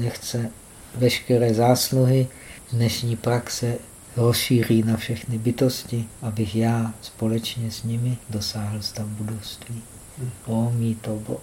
nechce veškeré zásluhy dnešní praxe rozšíří na všechny bytosti, abych já společně s nimi dosáhl stav budovství. Hm. Omí to bo.